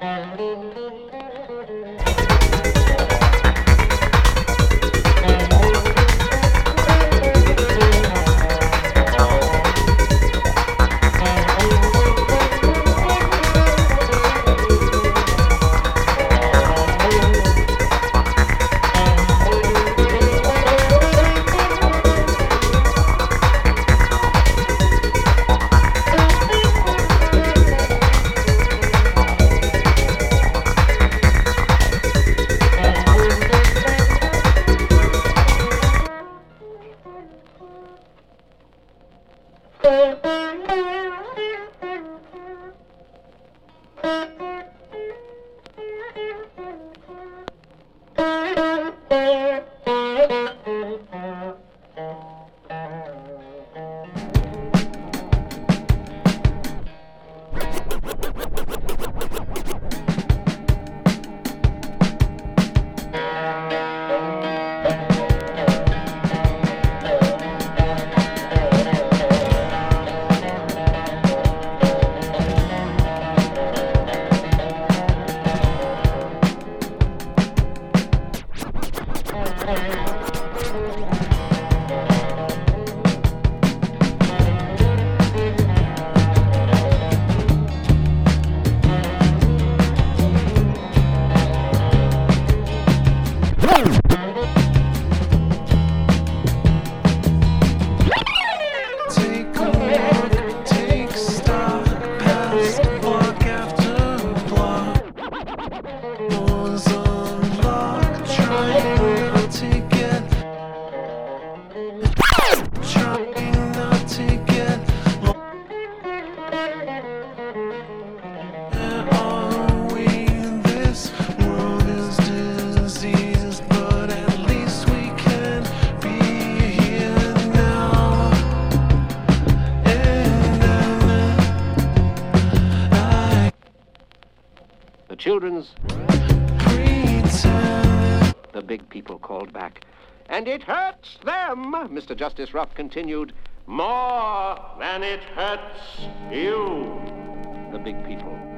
Thank you. people called back. And it hurts them, Mr. Justice Ruff continued, more than it hurts you, the big people.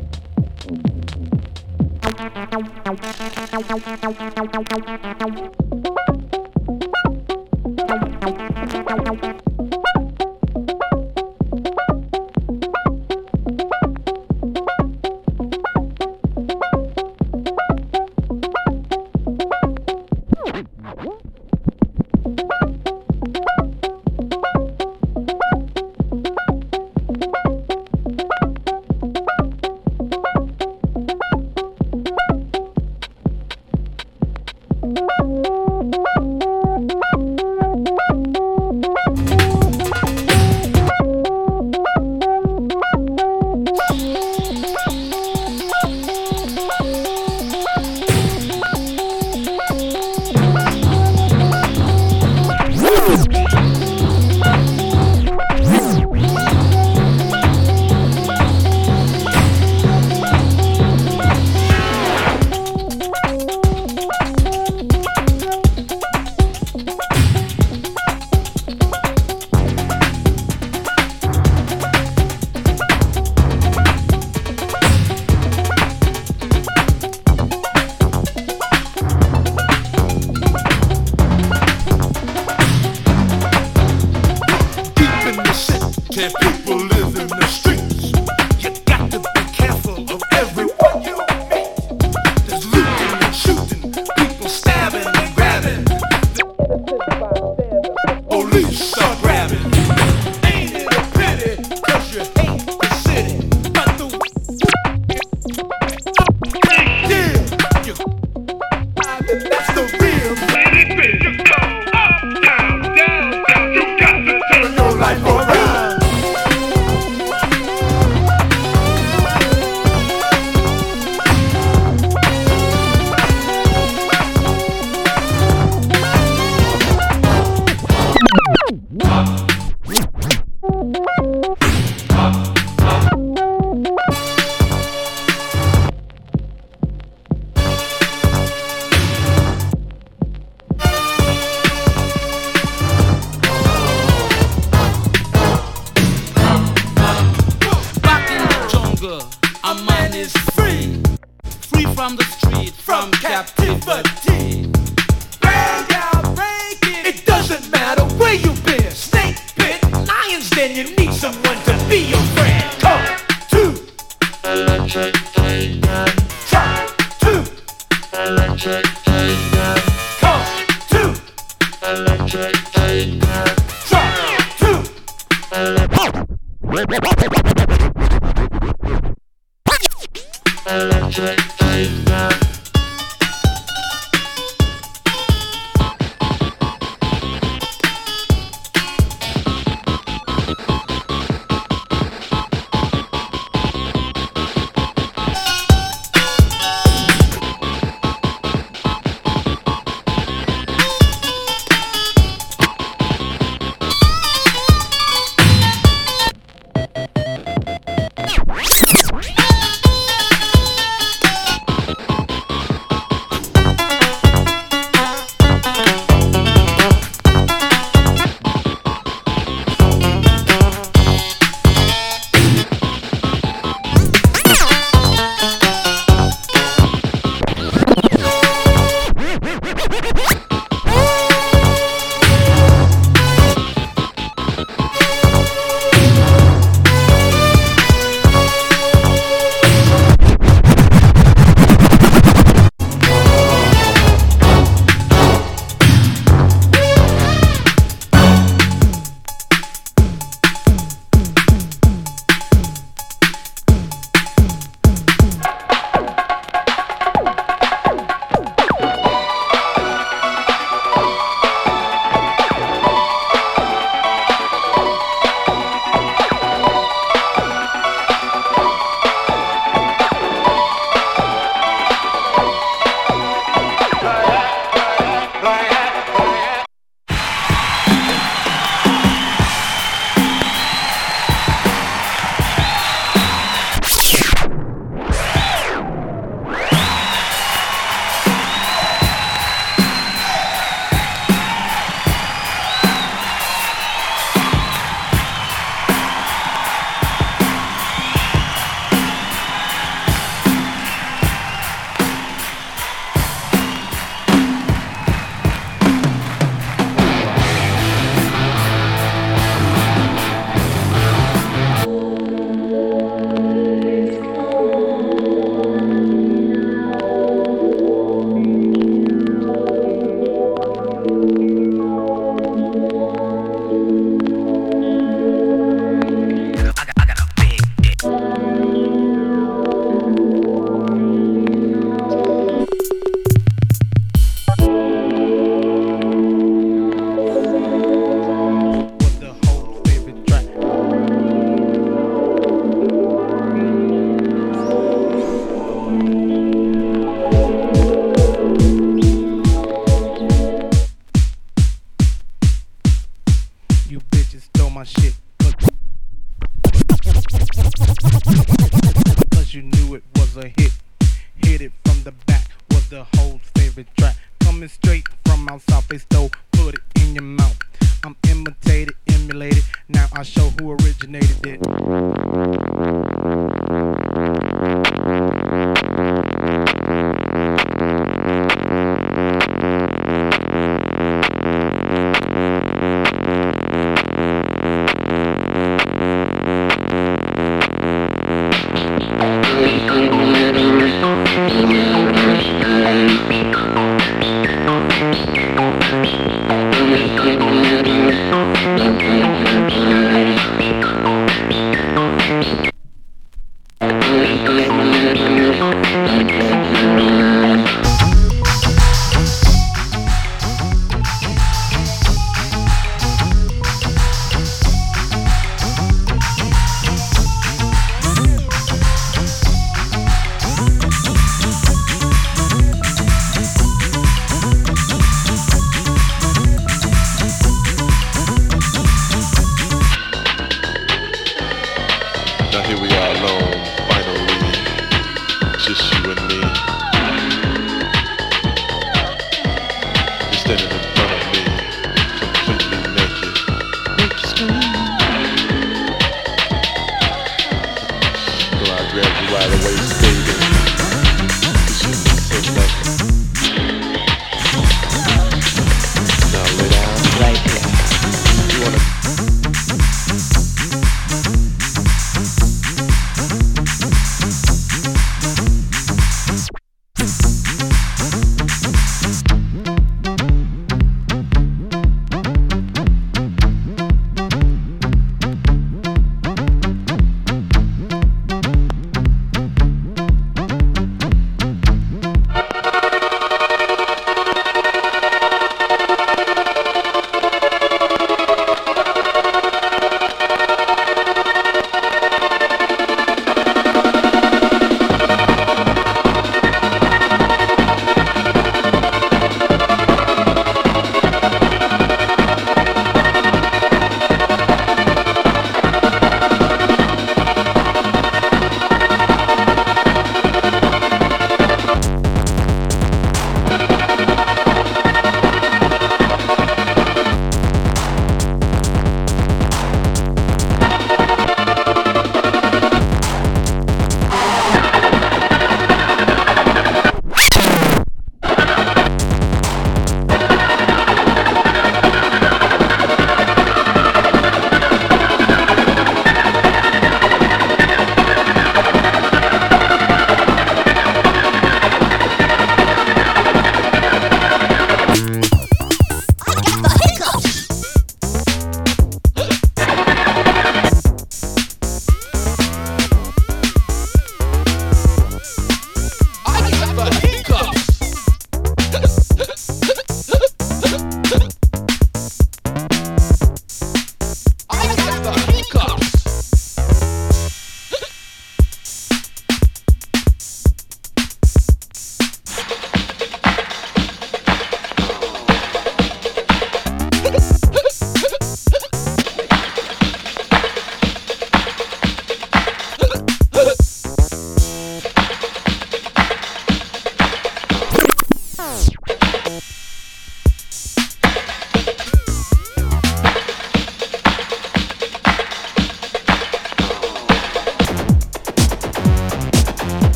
people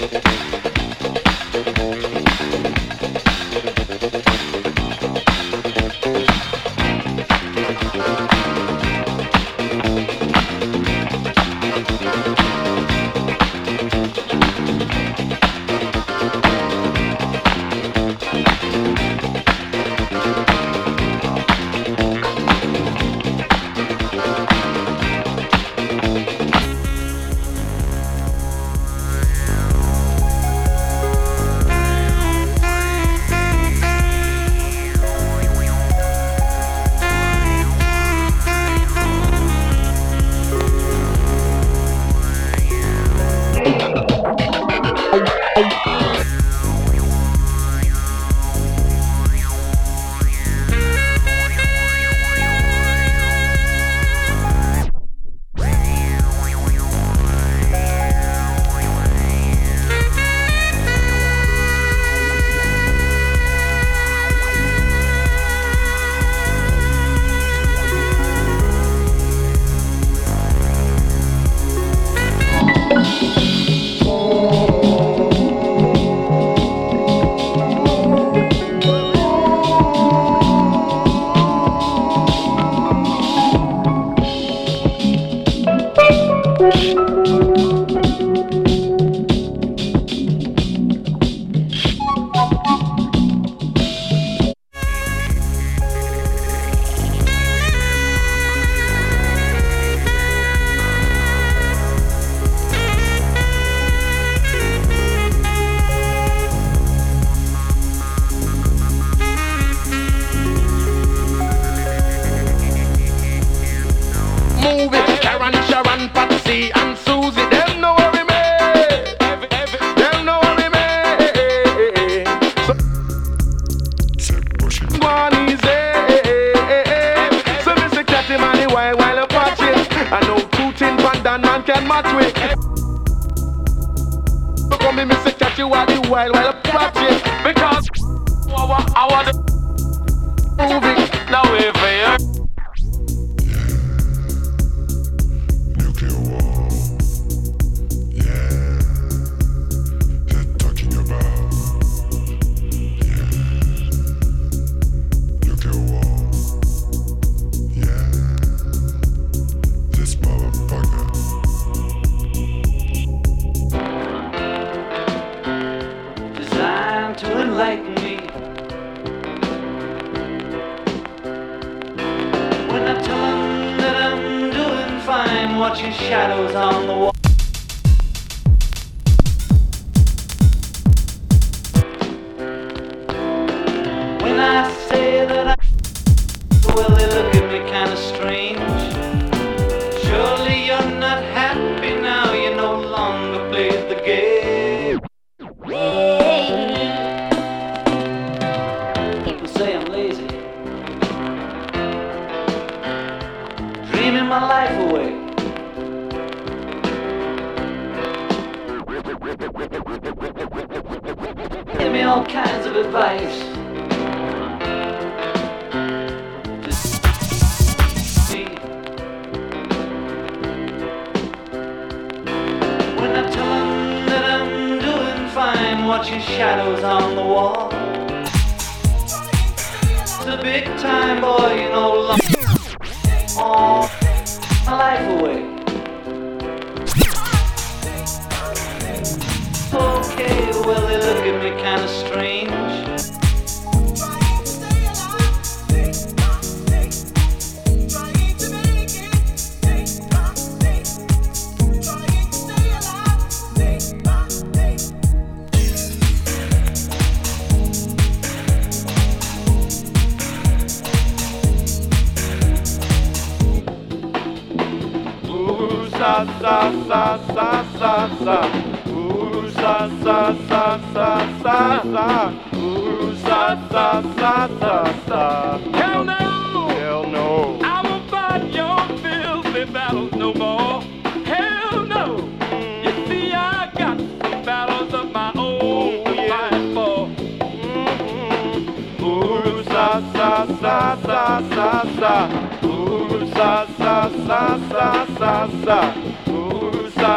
Okay. and Patsy and Susie, them no worry me. Them no worry me. So go on easy. So Mr. Catty Money, why while you watch it? I know two tin pandan man can match with. So come me, Mr. Catty, while you while while you shadows on the wall. The big time boy, you know, lo- all my life away. Okay, well they look at me kinda strange. Sa sa sa sa sa. Sa sa sa sa sa sa. Ooh, sa sa sa sa sa. Hell no! Hell no! I won't fight your filthy battles no more. Hell no! You see, I got some battles of my own to fight for. Ooh, sa sa sa sa sa sa. Ooh, sa sa sa sa sa sa.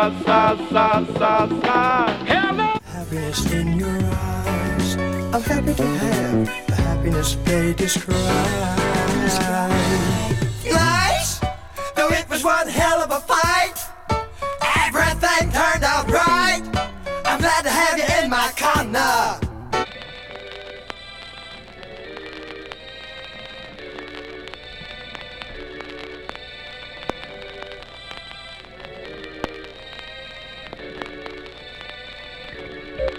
Ooh, sa sa sa sa sa. Hell no! happiness in your eyes. I'm happy to have the happiness they describe.